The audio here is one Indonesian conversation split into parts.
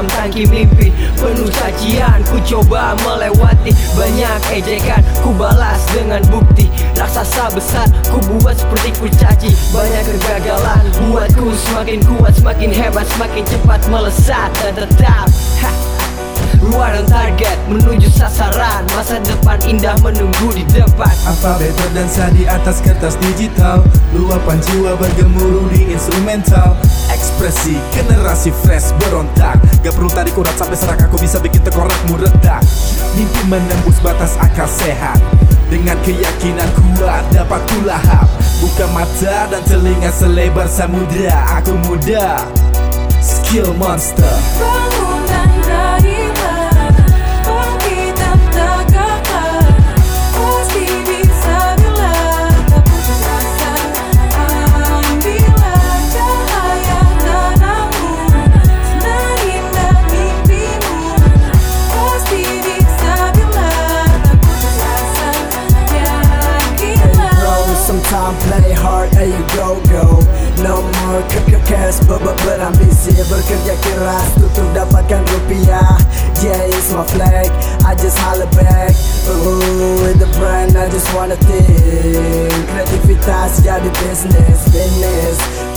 dalam tangki mimpi Penuh cacian ku coba melewati Banyak ejekan. Ku balas dengan bukti Raksasa besar ku buat seperti ku caci. Banyak kegagalan buatku semakin kuat Semakin hebat semakin cepat melesat dan tetap. Ha. Luaran target menuju sasaran Masa depan indah menunggu di depan. Alfabet berdansa di atas kertas digital. Luapan jiwa bergemuruh di instrumental. Ekspresi generasi fresh berontak. Gak perlu tarik urat sampai serak Aku bisa bikin tengkorakmu retak Mimpi menembus batas akal sehat. Dengan keyakinan kuat dapat kulahap. Buka mata dan telinga selebar samudra Aku muda. Skill monster you go go. No more cash but, but berambisi Bekerja keras untuk dapatkan rupiah. Yeah, it's my flag. I just holla back. Ooh, with the brand I just wanna think. Kreativitas jadi business, business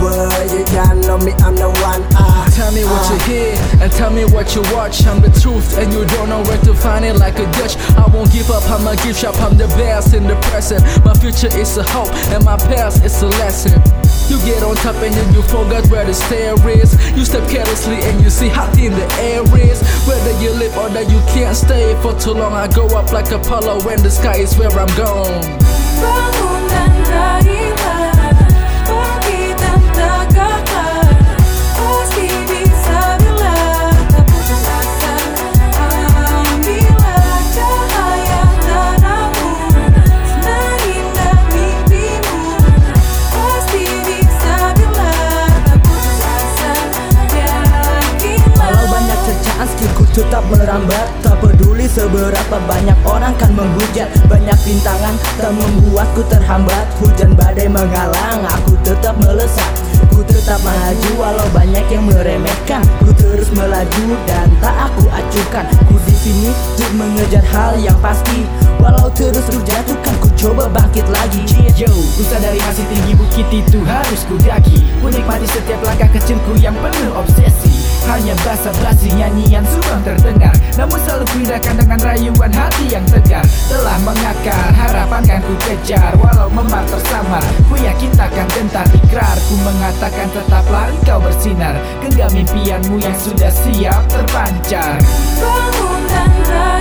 But you got know me, I'm the one ah, Tell me what you hear and tell me what you watch. I'm the truth and you don't know where to find it like a Dutch. I won't give up, I'm a gift shop, I'm the best in the present. My future is a hope and my past is a lesson. You get on top and then you forgot where the stair is. You step carelessly and you see how thin the air is. Whether you live or that you can't stay for too long, I go up like Apollo when the sky is where I'm going. Skillku tetap merambat Tak peduli seberapa banyak orang kan menghujat. Banyak rintangan tak membuatku terhambat. Hujan badai menghalang aku tetap melesat. Ku tetap maju walau banyak yang meremehkan. Ku terus melaju dan tak aku acuhkan. Ku di sini untuk mengejar hal yang pasti. Walau terus terjatuhkan ku coba bangkit lagi. Yo, ku sadari masih tinggi bukit itu harus ku daki. Ku nikmati setiap langkah kecilku yang penuh obsesi Hanya basa-basi nyanyian suram terdengar. Namun selalu ku indahkan dengan rayuan hati yang tegar. Telah mengakar, harapan kan ku kejar Walau memar tersamar, ku yakin takkan gentar Ikrar, ku mengatakan tetaplah engkau bersinar. Genggam impianmu yang sudah siap terpancar. Bangunan raihlah